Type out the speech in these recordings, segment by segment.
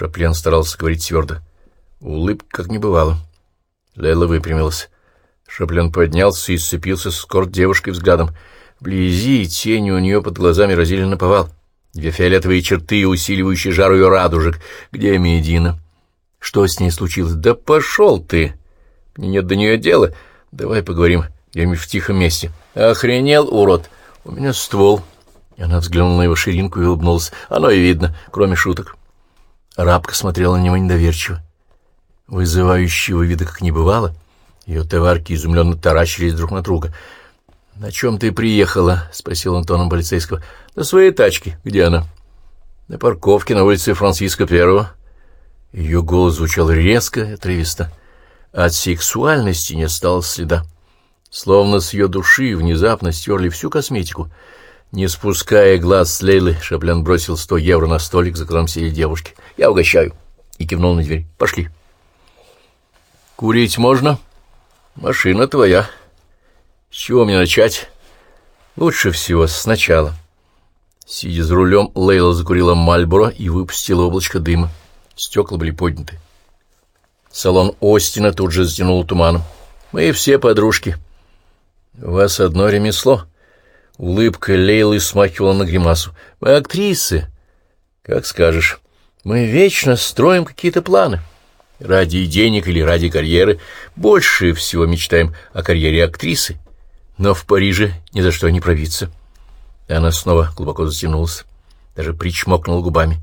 Шаплен старался говорить твердо. Улыбка как не бывало. Лейла выпрямилась. Шаплен поднялся и сцепился с корт девушкой взглядом. Вблизи тени у нее под глазами разили наповал. Две фиолетовые черты, усиливающие жару ее радужек. Где Медина? Что с ней случилось? Да пошел ты! Мне нет до нее дела. Давай поговорим где-нибудь в тихом месте. Охренел, урод! У меня ствол. Она взглянула на его ширинку и улыбнулась. Оно и видно, кроме шуток. Рабка смотрела на него недоверчиво. Вызывающего вида как не бывало. Ее товарки изумленно таращились друг на друга. — На чем ты приехала? — спросил он тоном полицейского. — На своей тачке. Где она? — На парковке на улице Франциска Первого. Ее голос звучал резко и отрывисто. От сексуальности не осталось следа. Словно с ее души внезапно стерли всю косметику. Не спуская глаз с Лейлы, Шаплен бросил сто евро на столик, за которым сидели девушки. «Я угощаю!» и кивнул на дверь. «Пошли!» «Курить можно?» «Машина твоя. С чего мне начать?» «Лучше всего сначала». Сидя за рулем, Лейла закурила Мальборо и выпустила облачко дыма. Стекла были подняты. Салон Остина тут же затянул туманом. «Мы все подружки». «У вас одно ремесло». Улыбка Лейлы смахивала на гримасу. «Мы актрисы». «Как скажешь. Мы вечно строим какие-то планы». Ради денег или ради карьеры больше всего мечтаем о карьере актрисы, но в Париже ни за что не пробиться. И она снова глубоко затянулась, даже причмокнула губами.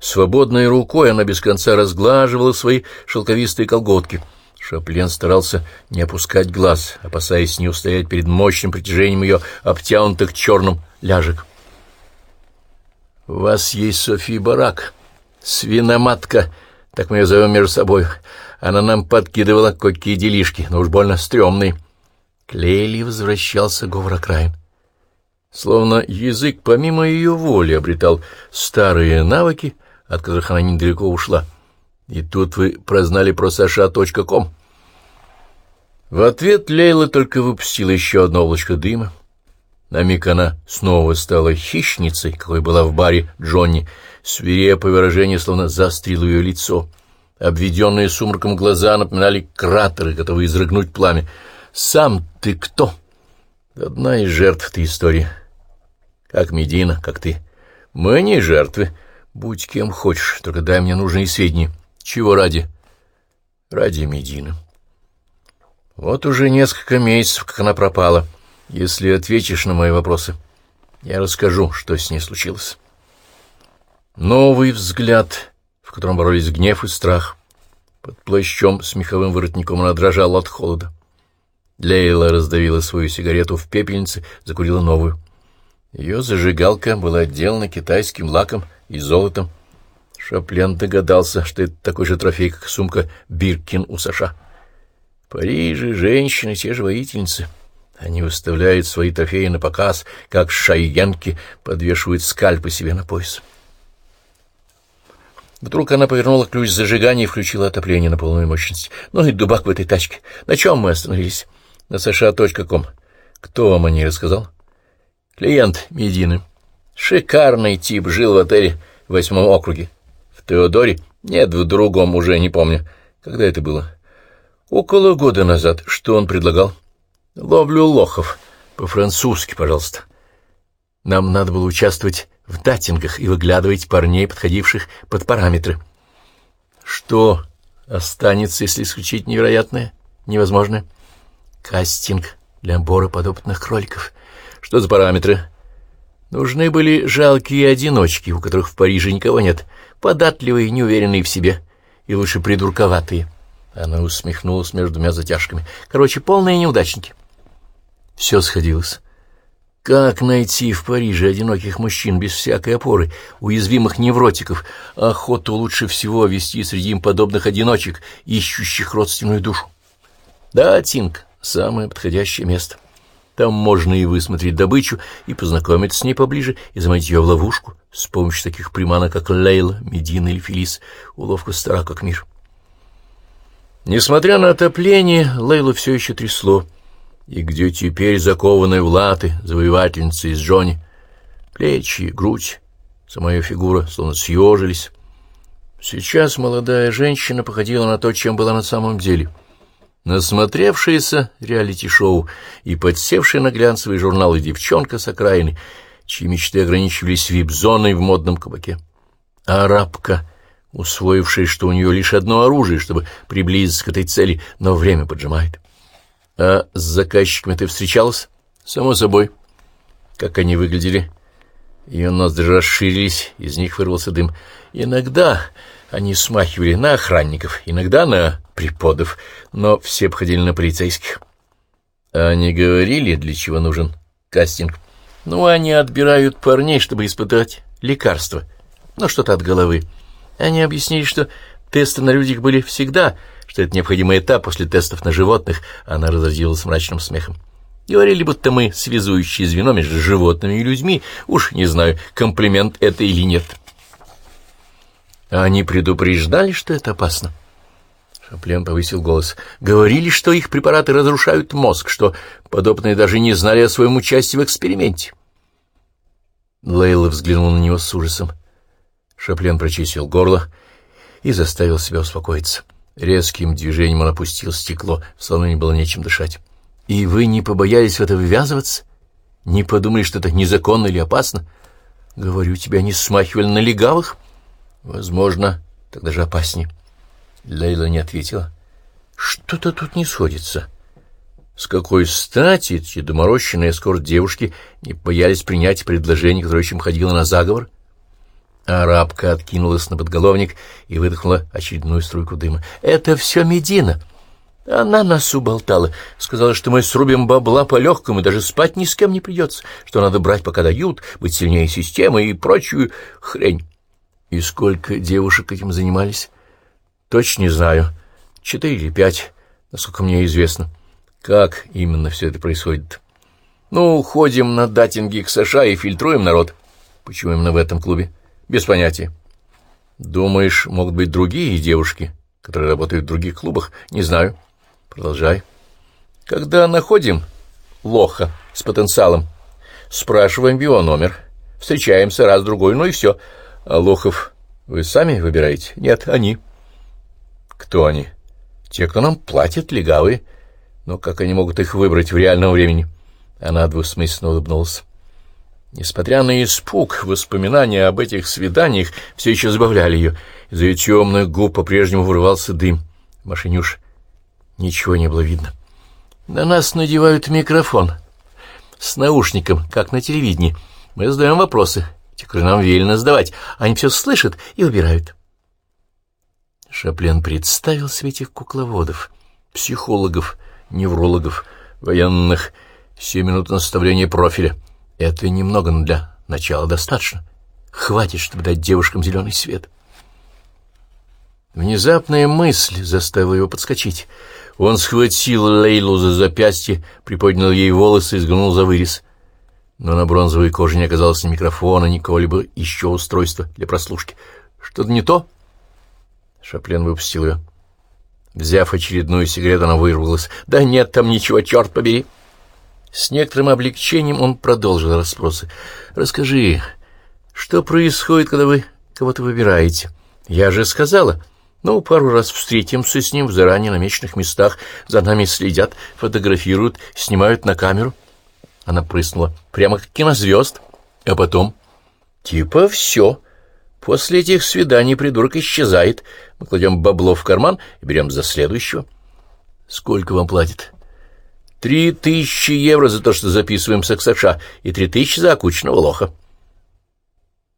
Свободной рукой она без конца разглаживала свои шелковистые колготки. Шаплен старался не опускать глаз, опасаясь не устоять перед мощным притяжением ее обтянутых черным ляжек. — У вас есть София Барак, свиноматка, так мы ее зовем между собой. Она нам подкидывала какие делишки, но уж больно стрёмные. К возвращался говор окраин. Словно язык помимо ее воли обретал старые навыки, от которых она недалеко ушла. И тут вы прознали про Саша.ком. В ответ Лейла только выпустила еще одно облачко дыма. На миг она снова стала хищницей, какой была в баре Джонни, Свирепое выражение словно заострило ее лицо. Обведенные сумраком глаза напоминали кратеры, готовые изрыгнуть пламя. «Сам ты кто?» «Одна из жертв этой истории. Как Медина, как ты. Мы не жертвы. Будь кем хочешь, только дай мне нужные сведения. Чего ради?» «Ради Медины». «Вот уже несколько месяцев, как она пропала. Если ответишь на мои вопросы, я расскажу, что с ней случилось». Новый взгляд, в котором боролись гнев и страх. Под плащом с меховым воротником она дрожала от холода. Лейла раздавила свою сигарету в пепельнице, закурила новую. Ее зажигалка была отделана китайским лаком и золотом. Шаплен догадался, что это такой же трофей, как сумка Биркин у Саша. В Париже женщины те же воительницы. Они выставляют свои трофеи на показ, как шайянки подвешивают скальпы себе на пояс. Вдруг она повернула ключ зажигания и включила отопление на полную мощность. Ну и дубак в этой тачке. На чем мы остановились? На сша.ком. Кто вам о ней рассказал? Клиент Медины. Шикарный тип, жил в отеле в восьмом округе. В Теодоре? Нет, в другом, уже не помню. Когда это было? Около года назад. Что он предлагал? Ловлю лохов. По-французски, пожалуйста. Нам надо было участвовать в датингах и выглядывать парней, подходивших под параметры. Что останется, если исключить невероятное, невозможное? Кастинг для бора подопытных кроликов. Что за параметры? Нужны были жалкие одиночки, у которых в Париже никого нет, податливые, неуверенные в себе и лучше придурковатые. Она усмехнулась между двумя затяжками. Короче, полные неудачники. Все сходилось. Как найти в Париже одиноких мужчин без всякой опоры, уязвимых невротиков? Охоту лучше всего вести среди им подобных одиночек, ищущих родственную душу. Да, Тинг, самое подходящее место. Там можно и высмотреть добычу, и познакомиться с ней поближе, и заманить ее в ловушку с помощью таких приманок, как Лейла, Медина или Фелис. Уловка стара, как мир. Несмотря на отопление, Лейлу все еще трясло и где теперь закованная в латы завоевательница из Джонни. Плечи, грудь, сама ее фигура словно съежились. Сейчас молодая женщина походила на то, чем была на самом деле. Насмотревшаяся реалити-шоу и подсевшая на глянцевые журналы девчонка с окраины, чьи мечты ограничивались вип-зоной в модном кабаке. Арабка, усвоившая, что у нее лишь одно оружие, чтобы приблизиться к этой цели, но время поджимает. А с заказчиками ты встречалась? Само собой. Как они выглядели? Ее ноздри расширились, из них вырвался дым. Иногда они смахивали на охранников, иногда на преподов, но все обходили на полицейских. Они говорили, для чего нужен кастинг. Ну, они отбирают парней, чтобы испытать лекарства. Ну, что-то от головы. Они объяснили, что тесты на людях были всегда, что это необходимый этап после тестов на животных. Она разразилась мрачным смехом. Говорили, будто мы связующие звено между животными и людьми. Уж не знаю, комплимент это или нет. А они предупреждали, что это опасно. Шаплен повысил голос. Говорили, что их препараты разрушают мозг, что подобные даже не знали о своем участии в эксперименте. Лейла взглянул на него с ужасом. Шаплен прочистил горло и заставил себя успокоиться. Резким движением он опустил стекло, словно не было нечем дышать. И вы не побоялись в это ввязываться? Не подумали, что это незаконно или опасно? Говорю, тебя не смахивали на легавых? Возможно, тогда же опаснее. Лейла не ответила. Что-то тут не сходится. С какой стати эти доморощенные эскорт девушки не боялись принять предложение, которое еще ходило на заговор? Арабка откинулась на подголовник и выдохнула очередную струйку дыма. «Это все Медина!» Она нас уболтала, сказала, что мы срубим бабла по-легкому, даже спать ни с кем не придется, что надо брать, пока дают, быть сильнее системы и прочую хрень. И сколько девушек этим занимались? Точно не знаю. Четыре или пять, насколько мне известно. Как именно все это происходит? Ну, ходим на датинги к США и фильтруем народ. Почему именно в этом клубе? Без понятия. Думаешь, могут быть другие девушки, которые работают в других клубах? Не знаю. Продолжай. Когда находим лоха с потенциалом, спрашиваем его номер, встречаемся раз-другой, ну и все. А лохов вы сами выбираете? Нет, они. Кто они? Те, кто нам платят, легавые. Но как они могут их выбрать в реальном времени? Она двусмысленно улыбнулась. Несмотря на испуг, воспоминания об этих свиданиях все еще забавляли ее. Из ее темных губ по-прежнему вырывался дым. В машине уж Ничего не было видно. На нас надевают микрофон с наушником, как на телевидении. Мы задаем вопросы, те, которые нам велено задавать. Они все слышат и выбирают. Шаплен представил себе этих кукловодов, психологов, неврологов, военных, семь минут наставления профиля. Это немного, но для начала достаточно. Хватит, чтобы дать девушкам зеленый свет. Внезапная мысль заставила его подскочить — он схватил Лейлу за запястье, приподнял ей волосы и сгнул за вырез. Но на бронзовой коже не оказалось ни микрофона, ни кого-либо еще устройства для прослушки. Что-то не то? Шаплен выпустил ее. Взяв очередную сигарету, она вырвалась. «Да нет там ничего, черт побери!» С некоторым облегчением он продолжил расспросы. «Расскажи, что происходит, когда вы кого-то выбираете? Я же сказала, ну, пару раз встретимся с ним в заранее намеченных местах, за нами следят, фотографируют, снимают на камеру. Она прыснула, прямо как кинозвезд. А потом? Типа все. После этих свиданий придурок исчезает. Мы кладем бабло в карман и берем за следующего. Сколько вам платят? Три тысячи евро за то, что записываемся к США, и три тысячи за окучного лоха.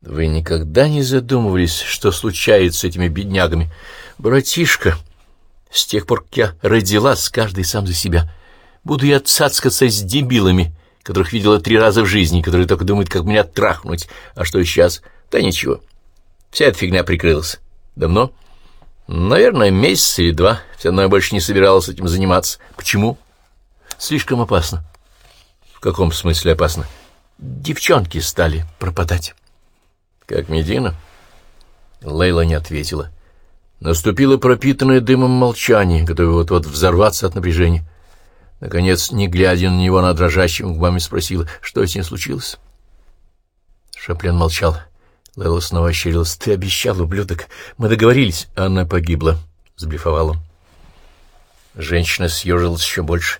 Вы никогда не задумывались, что случается с этими беднягами? Братишка, с тех пор, как я родилась, каждый сам за себя. Буду я цацкаться с дебилами, которых видела три раза в жизни, которые только думают, как меня трахнуть. А что сейчас? Да ничего. Вся эта фигня прикрылась. Давно? Наверное, месяц или два. Все равно я больше не собиралась этим заниматься. Почему? Слишком опасно. В каком смысле опасно? Девчонки стали пропадать. Как Медина? Лейла не ответила. Наступило пропитанное дымом молчание, готовое вот-вот взорваться от напряжения. Наконец, не глядя на него, она дрожащими губами спросила, что с ним случилось. Шаплен молчал. Лейла снова ощерилась. «Ты обещал, ублюдок. Мы договорились». «Она погибла», — сблефовал он. Женщина съежилась еще больше.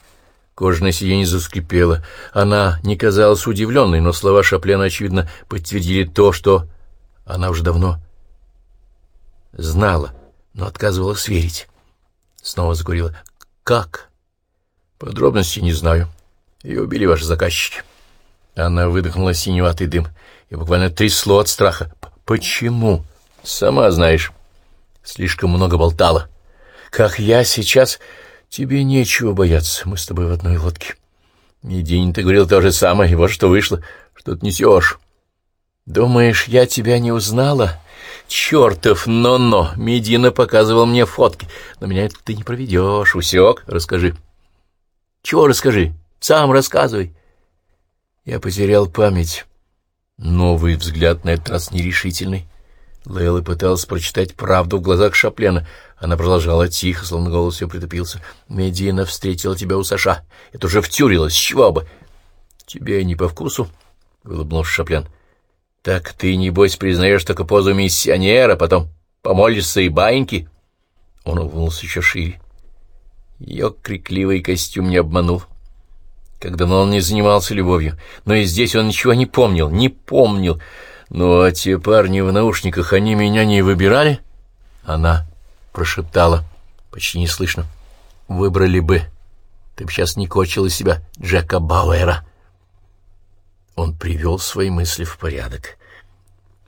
Кожаное сиденье заскрипело. Она не казалась удивленной, но слова Шаплена, очевидно, подтвердили то, что она уже давно знала, но отказывалась верить. Снова закурила. «Как?» «Подробностей не знаю. Ее убили ваши заказчики». Она выдохнула синеватый дым и буквально трясло от страха. «Почему?» «Сама знаешь. Слишком много болтала. Как я сейчас...» «Тебе нечего бояться, мы с тобой в одной лодке». «Мединь, ты говорил то же самое, и вот что вышло. Что ты несешь?» «Думаешь, я тебя не узнала?» «Чертов но-но! Медина показывал мне фотки, но меня это ты не проведешь. Усек? Расскажи». «Чего расскажи? Сам рассказывай». Я потерял память. Новый взгляд на этот раз нерешительный. Лейла пыталась прочитать правду в глазах Шаплена. Она продолжала тихо, словно голос ее притупился. «Медина встретила тебя у Саша. Это уже втюрилось, чего бы?» «Тебе не по вкусу?» — улыбнулся Шаплен. «Так ты, небось, признаешь только позу миссионера, потом помолишься и баиньки?» Он улыбнулся еще шире. Ее крикливый костюм не обманул. Как давно он не занимался любовью, но и здесь он ничего не помнил, не помнил. «Ну, а те парни в наушниках, они меня не выбирали?» Она прошептала, почти неслышно. «Выбрали бы. Ты б сейчас не кочил из себя Джека Бауэра». Он привел свои мысли в порядок.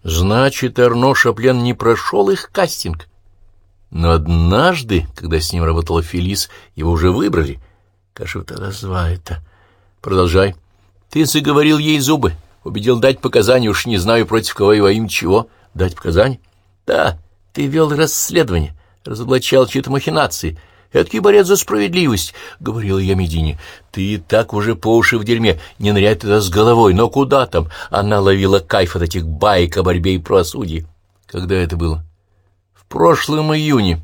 Значит, Арно Шаплен не прошел их кастинг. Но однажды, когда с ним работала Фелис, его уже выбрали. Кажется, разва это. Продолжай. Ты заговорил ей зубы. Убедил дать показания, уж не знаю, против кого и во имя чего. Дать показания? Да, ты вел расследование, разоблачал чьи-то махинации. Эдакий борец за справедливость, — говорила я Медине. Ты и так уже по уши в дерьме, не ныряй туда с головой, но куда там? Она ловила кайф от этих баек о борьбе и правосудии. Когда это было? Прошлом июне.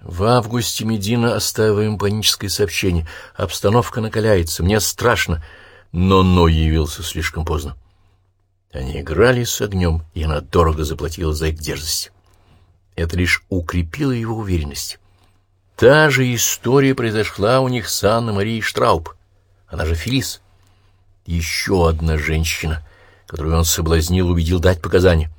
В августе Медина оставила им паническое сообщение. Обстановка накаляется, мне страшно но Но явился слишком поздно. Они играли с огнем, и она дорого заплатила за их дерзость. Это лишь укрепило его уверенность. Та же история произошла у них с Анной Марией Штрауб. Она же Фелис. Еще одна женщина, которую он соблазнил, убедил дать показания.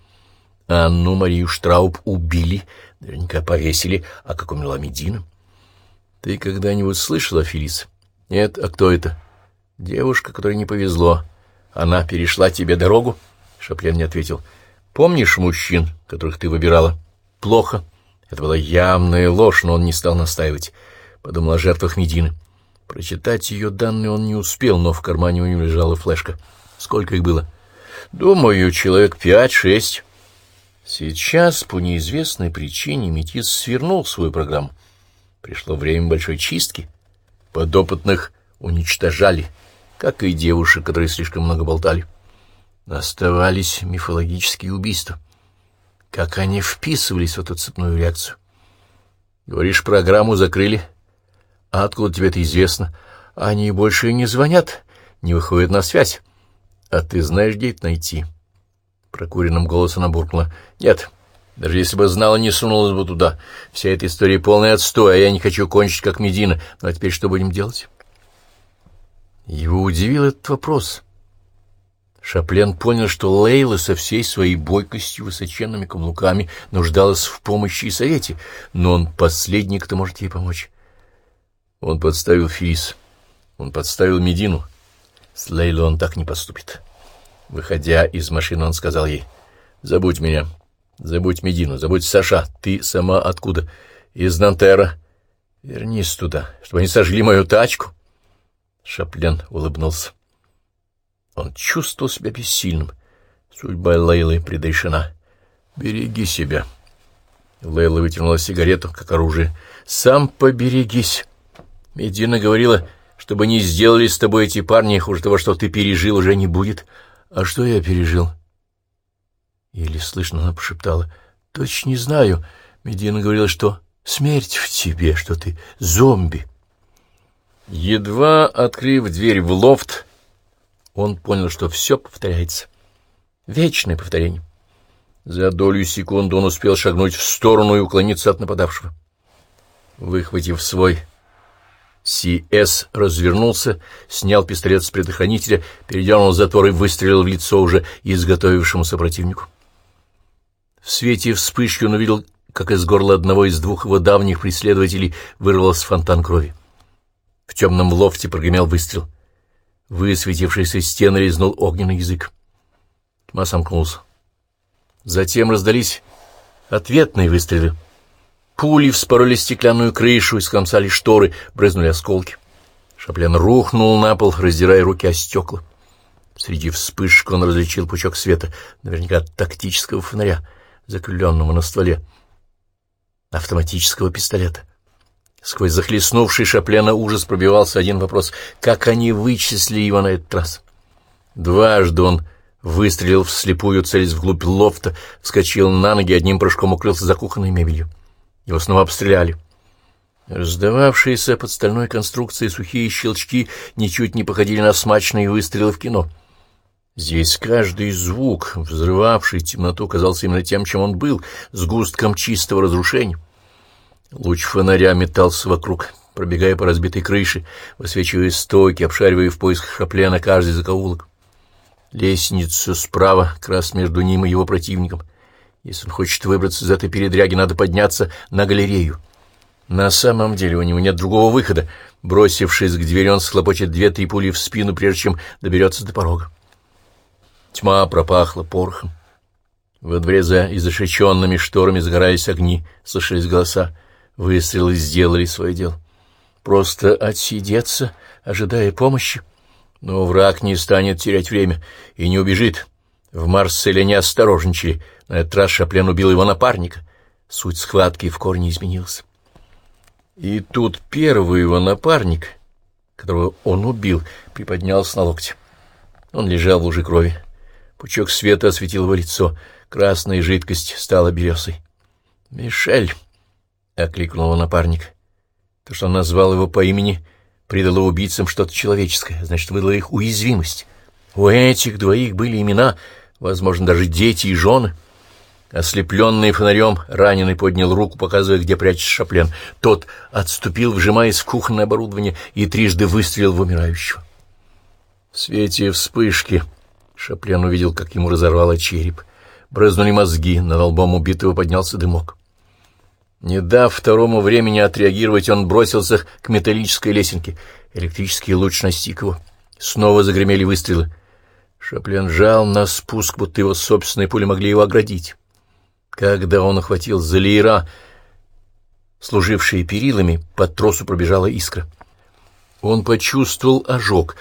Анну Марию Штрауб убили, наверняка повесили, а как умерла Медина? Ты когда-нибудь слышала, Фелис? Нет, а кто это? Девушка, которой не повезло. Она перешла тебе дорогу? Шаплен не ответил. Помнишь мужчин, которых ты выбирала? Плохо. Это была явная ложь, но он не стал настаивать. Подумал о жертвах Медины. Прочитать ее данные он не успел, но в кармане у него лежала флешка. Сколько их было? Думаю, человек пять-шесть. Сейчас, по неизвестной причине, Метис свернул свою программу. Пришло время большой чистки. Подопытных уничтожали как и девушек, которые слишком много болтали. Оставались мифологические убийства. Как они вписывались в эту цепную реакцию? Говоришь, программу закрыли? А откуда тебе это известно? Они больше не звонят, не выходят на связь. А ты знаешь, где это найти? Прокуренным голосом она буркнула. Нет, даже если бы знала, не сунулась бы туда. Вся эта история полная отстой, а я не хочу кончить, как Медина. Ну а теперь что будем делать? Его удивил этот вопрос. Шаплен понял, что Лейла со всей своей бойкостью, высоченными каблуками нуждалась в помощи и совете, но он последний, кто может ей помочь. Он подставил Филис, он подставил Медину. С Лейлой он так не поступит. Выходя из машины, он сказал ей, «Забудь меня, забудь Медину, забудь Саша, ты сама откуда? Из Нантера. Вернись туда, чтобы они сожгли мою тачку». Шаплен улыбнулся. Он чувствовал себя бессильным. Судьба Лейлы предрешена. «Береги себя». Лейла вытянула сигарету, как оружие. «Сам поберегись». Медина говорила, чтобы не сделали с тобой эти парни, хуже того, что ты пережил, уже не будет. А что я пережил? Еле слышно она пошептала. Точно не знаю. Медина говорила, что смерть в тебе, что ты зомби. Едва открыв дверь в лофт, он понял, что все повторяется. Вечное повторение. За долю секунды он успел шагнуть в сторону и уклониться от нападавшего. Выхватив свой Си-С, развернулся, снял пистолет с предохранителя, передернул затвор и выстрелил в лицо уже изготовившемуся противнику. В свете вспышки он увидел, как из горла одного из двух его давних преследователей вырвался фонтан крови. В темном лофте прогремел выстрел. Высветившийся стены резнул огненный язык. Тьма сомкнулся. Затем раздались ответные выстрелы. Пули вспороли стеклянную крышу, искромсали шторы, брызнули осколки. Шаплен рухнул на пол, раздирая руки о стекла. Среди вспышек он различил пучок света, наверняка от тактического фонаря, закрепленного на стволе автоматического пистолета. Сквозь захлестнувший Шаплена ужас пробивался один вопрос — как они вычислили его на этот раз? Дважды он выстрелил вслепую, целясь вглубь лофта, вскочил на ноги, одним прыжком укрылся за кухонной мебелью. Его снова обстреляли. Раздававшиеся под стальной конструкцией сухие щелчки ничуть не походили на смачные выстрелы в кино. Здесь каждый звук, взрывавший темноту, казался именно тем, чем он был, сгустком чистого разрушения. Луч фонаря метался вокруг, пробегая по разбитой крыше, высвечивая стойки, обшаривая в поисках шаплена каждый закоулок. Лестница справа, как раз между ним и его противником — если он хочет выбраться из этой передряги, надо подняться на галерею. На самом деле у него нет другого выхода. Бросившись к двери, он схлопочет две-три пули в спину, прежде чем доберется до порога. Тьма пропахла порохом. Во дворе за изошеченными шторами загорались огни, слышались голоса. Выстрелы сделали свое дело. Просто отсидеться, ожидая помощи. Но враг не станет терять время и не убежит. В Марселе не осторожничали — на этот раз Шаплен убил его напарника. Суть схватки в корне изменилась. И тут первый его напарник, которого он убил, приподнялся на локте. Он лежал в луже крови. Пучок света осветил его лицо. Красная жидкость стала белесой. «Мишель!» — окликнул его напарник. То, что он назвал его по имени, придало убийцам что-то человеческое, значит, выдало их уязвимость. У этих двоих были имена, возможно, даже дети и жены — Ослепленный фонарем, раненый поднял руку, показывая, где прячется Шаплен. Тот отступил, вжимаясь в кухонное оборудование, и трижды выстрелил в умирающего. В свете вспышки Шаплен увидел, как ему разорвало череп. Брызнули мозги, над лбом убитого поднялся дымок. Не дав второму времени отреагировать, он бросился к металлической лесенке. Электрический луч настиг его. Снова загремели выстрелы. Шаплен жал на спуск, будто его собственные пули могли его оградить. Когда он охватил Залиера, служившие перилами, под тросу пробежала искра. Он почувствовал ожог,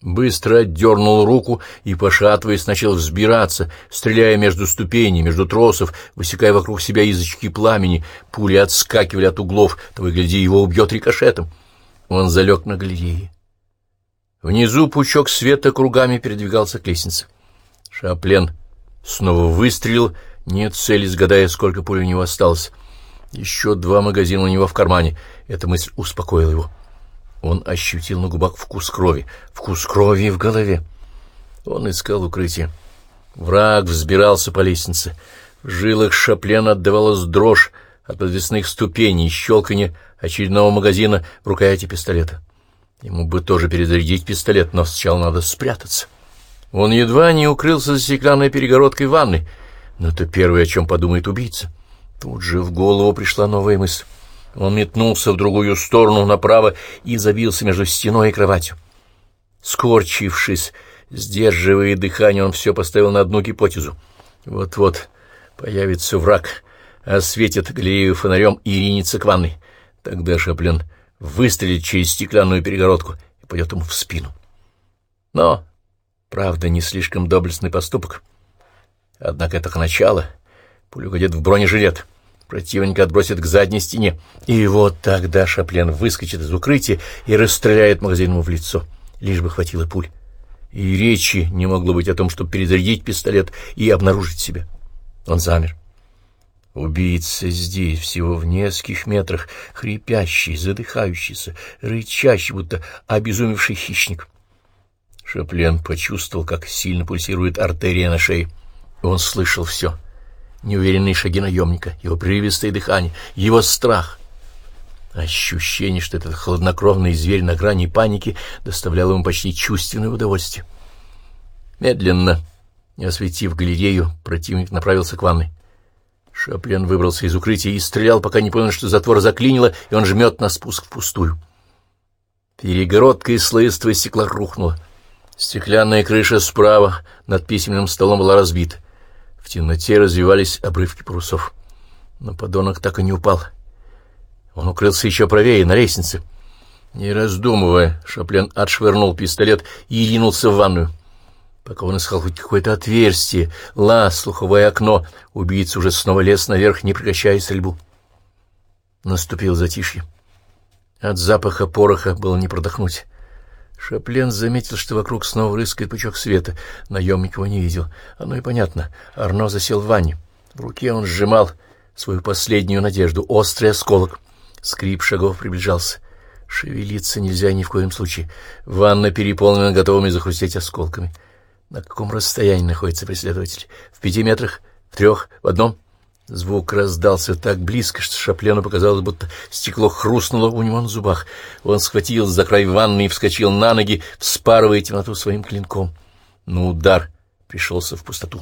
быстро отдернул руку и, пошатываясь, начал взбираться, стреляя между ступеней, между тросов, высекая вокруг себя язычки пламени. Пули отскакивали от углов, то, выгляди, его убьет рикошетом. Он залег на галерее. Внизу пучок света кругами передвигался к лестнице. Шаплен снова выстрелил, не целясь, гадая, сколько пуль у него осталось. Еще два магазина у него в кармане. Эта мысль успокоила его. Он ощутил на губах вкус крови. Вкус крови в голове. Он искал укрытие. Враг взбирался по лестнице. В жилах Шаплена отдавалась дрожь от подвесных ступеней щелканье очередного магазина в рукояти пистолета. Ему бы тоже перезарядить пистолет, но сначала надо спрятаться. Он едва не укрылся за стеклянной перегородкой ванны — но это первое, о чем подумает убийца. Тут же в голову пришла новая мысль. Он метнулся в другую сторону, направо, и забился между стеной и кроватью. Скорчившись, сдерживая дыхание, он все поставил на одну гипотезу. Вот-вот появится враг, осветит галерею фонарем и ринется к ванной. Тогда Шаплен выстрелит через стеклянную перегородку и пойдет ему в спину. Но, правда, не слишком доблестный поступок. Однако это к началу. Пуля угодит в бронежилет. Противника отбросит к задней стене. И вот тогда Шаплен выскочит из укрытия и расстреляет магазин ему в лицо. Лишь бы хватило пуль. И речи не могло быть о том, чтобы перезарядить пистолет и обнаружить себя. Он замер. Убийца здесь, всего в нескольких метрах, хрипящий, задыхающийся, рычащий, будто обезумевший хищник. Шаплен почувствовал, как сильно пульсирует артерия на шее. Он слышал все. неуверенные шаги наемника, его прерывистое дыхание, его страх. Ощущение, что этот хладнокровный зверь на грани паники доставляло ему почти чувственное удовольствие. Медленно, не осветив галерею, противник направился к ванной. Шаплен выбрался из укрытия и стрелял, пока не понял, что затвор заклинило, и он жмет на спуск впустую. Перегородка из слоистого стекла рухнула. Стеклянная крыша справа над письменным столом была разбита. В темноте развивались обрывки парусов. Но подонок так и не упал. Он укрылся еще правее, на лестнице. Не раздумывая, Шаплен отшвырнул пистолет и ринулся в ванную. Пока он искал хоть какое-то отверстие, лаз, слуховое окно, убийца уже снова лез наверх, не прекращая стрельбу. Наступил затишье. От запаха пороха было не продохнуть. Шаплен заметил, что вокруг снова рыскает пучок света. Наемник его не видел. Оно и понятно. Арно засел в ванне. В руке он сжимал свою последнюю надежду — острый осколок. Скрип шагов приближался. Шевелиться нельзя ни в коем случае. Ванна переполнена готовыми захрустеть осколками. На каком расстоянии находится преследователь? В пяти метрах? В трех? В одном? Звук раздался так близко, что Шаплену показалось, будто стекло хрустнуло у него на зубах. Он схватил за край ванны и вскочил на ноги, вспарывая темноту своим клинком. Но удар пришелся в пустоту.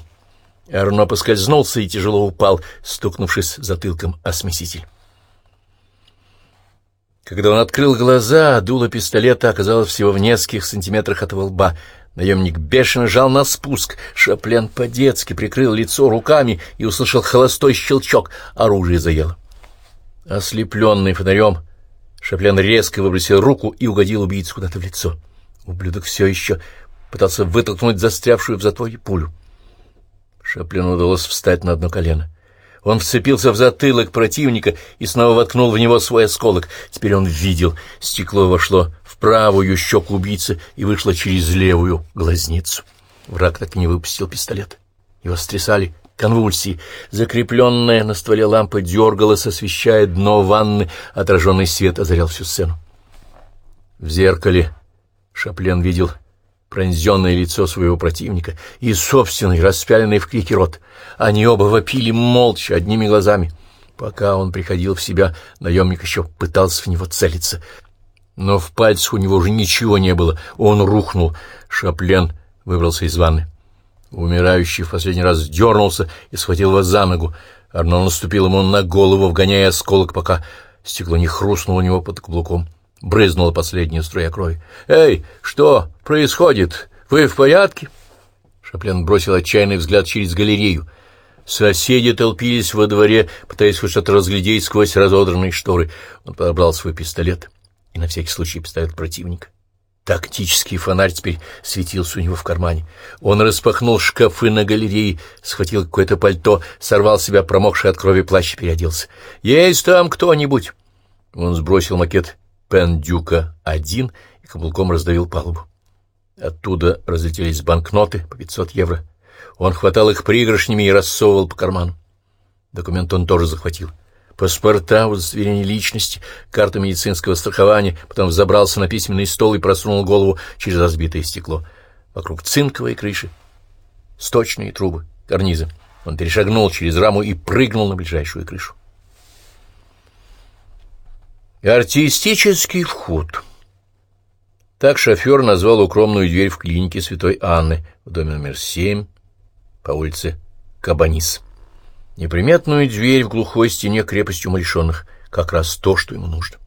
Арно поскользнулся и тяжело упал, стукнувшись затылком о смеситель. Когда он открыл глаза, дуло пистолета оказалось всего в нескольких сантиметрах от его лба — Наемник бешено жал на спуск. Шаплен по-детски прикрыл лицо руками и услышал холостой щелчок. Оружие заело. Ослепленный фонарем, Шаплен резко выбросил руку и угодил убийцу куда-то в лицо. Ублюдок все еще пытался вытолкнуть застрявшую в затворе пулю. Шаплену удалось встать на одно колено. Он вцепился в затылок противника и снова воткнул в него свой осколок. Теперь он видел, стекло вошло в правую щеку убийцы и вышло через левую глазницу. Враг так и не выпустил пистолет. Его стрясали конвульсии. Закрепленная на стволе лампа дергалась, освещая дно ванны. Отраженный свет озарял всю сцену. В зеркале Шаплен видел пронзенное лицо своего противника и собственный, распяленный в крике рот. Они оба вопили молча, одними глазами. Пока он приходил в себя, наемник еще пытался в него целиться. Но в пальцах у него уже ничего не было. Он рухнул. Шаплен выбрался из ванны. Умирающий в последний раз дернулся и схватил его за ногу. Арно наступил ему на голову, вгоняя осколок, пока стекло не хрустнуло у него под каблуком. Брызнула последняя струя крови. «Эй, что происходит? Вы в порядке?» Шаплен бросил отчаянный взгляд через галерею. Соседи толпились во дворе, пытаясь хоть что-то разглядеть сквозь разодранные шторы. Он подобрал свой пистолет и на всякий случай пистолет противника. Тактический фонарь теперь светился у него в кармане. Он распахнул шкафы на галерее, схватил какое-то пальто, сорвал себя промокший от крови плащ и переоделся. «Есть там кто-нибудь?» Он сбросил макет Пендюка-1 и каблуком раздавил палубу. Оттуда разлетелись банкноты по 500 евро. Он хватал их пригоршнями и рассовывал по карману. Документ он тоже захватил. Паспорта, удостоверение личности, карта медицинского страхования, потом взобрался на письменный стол и просунул голову через разбитое стекло. Вокруг цинковой крыши, сточные трубы, карнизы. Он перешагнул через раму и прыгнул на ближайшую крышу. Артистический вход. Так шофер назвал укромную дверь в клинике Святой Анны в доме номер 7 по улице Кабанис. Неприметную дверь в глухой стене крепостью умалишенных. Как раз то, что ему нужно.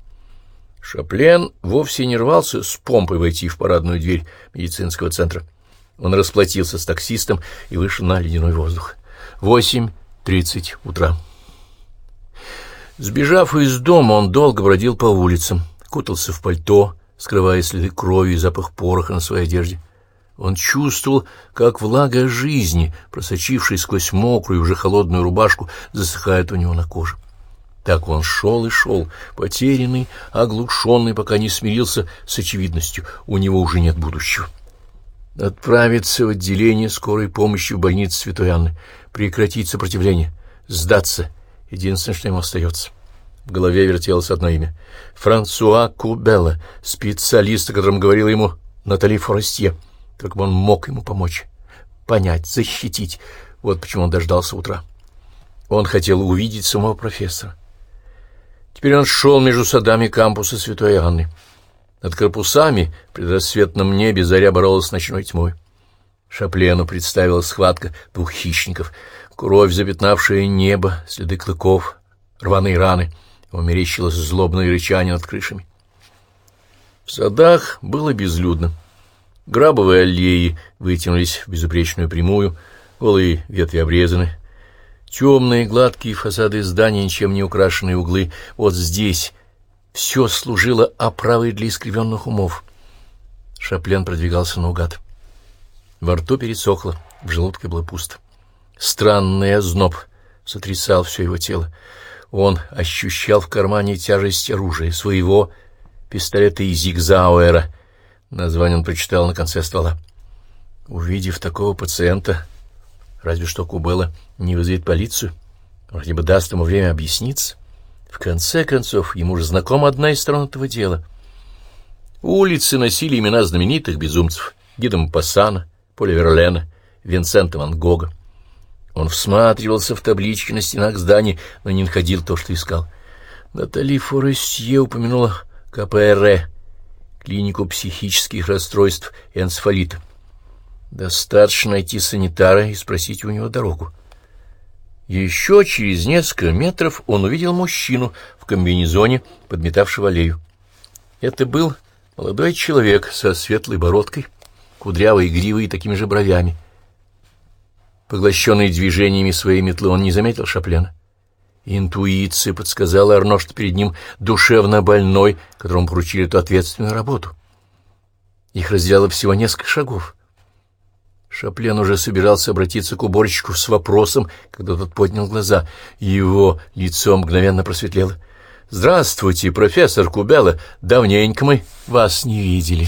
Шаплен вовсе не рвался с помпой войти в парадную дверь медицинского центра. Он расплатился с таксистом и вышел на ледяной воздух. Восемь тридцать утра. Сбежав из дома, он долго бродил по улицам, кутался в пальто, скрывая следы крови и запах пороха на своей одежде. Он чувствовал, как влага жизни, просочившись сквозь мокрую, уже холодную рубашку, засыхает у него на коже. Так он шел и шел, потерянный, оглушенный, пока не смирился с очевидностью. У него уже нет будущего. Отправиться в отделение скорой помощи в больнице Святой Анны, прекратить сопротивление, сдаться — Единственное, что ему остается. В голове вертелось одно имя. Франсуа Кубелла, специалист, о котором говорила ему Натали Форестье. Только бы он мог ему помочь, понять, защитить. Вот почему он дождался утра. Он хотел увидеть самого профессора. Теперь он шел между садами кампуса Святой Анны. Над корпусами в предрассветном небе заря боролась с ночной тьмой. Шаплену представилась схватка двух хищников. Кровь, запятнавшая небо, следы клыков, рваные раны. Ему мерещилось злобное рычание над крышами. В садах было безлюдно. Грабовые аллеи вытянулись в безупречную прямую, голые ветви обрезаны. Темные гладкие фасады зданий, ничем не украшенные углы. Вот здесь все служило оправой для искривленных умов. Шаплен продвигался наугад. Во рту пересохло, в желудке было пусто. Странный озноб сотрясал все его тело. Он ощущал в кармане тяжесть оружия, своего пистолета из Зигзауэра. Название он прочитал на конце ствола. Увидев такого пациента, разве что Кубела не вызовет полицию, вроде бы даст ему время объясниться. В конце концов, ему же знакома одна из сторон этого дела. Улицы носили имена знаменитых безумцев — Гида Мапассана, Поля Верлена, Винсента Ван Гога. Он всматривался в таблички на стенах зданий, но не находил то, что искал. Натали Форестье упомянула КПР, клинику психических расстройств и энцефалита. Достаточно найти санитара и спросить у него дорогу. Еще через несколько метров он увидел мужчину в комбинезоне, подметавшего аллею. Это был молодой человек со светлой бородкой, кудрявой гривой и такими же бровями. Поглощенный движениями своей метлы, он не заметил Шаплена. Интуиция подсказала Арно, что перед ним душевно больной, которому поручили эту ответственную работу. Их разделяло всего несколько шагов. Шаплен уже собирался обратиться к уборщику с вопросом, когда тот поднял глаза. Его лицо мгновенно просветлело. «Здравствуйте, профессор Кубела. Давненько мы вас не видели».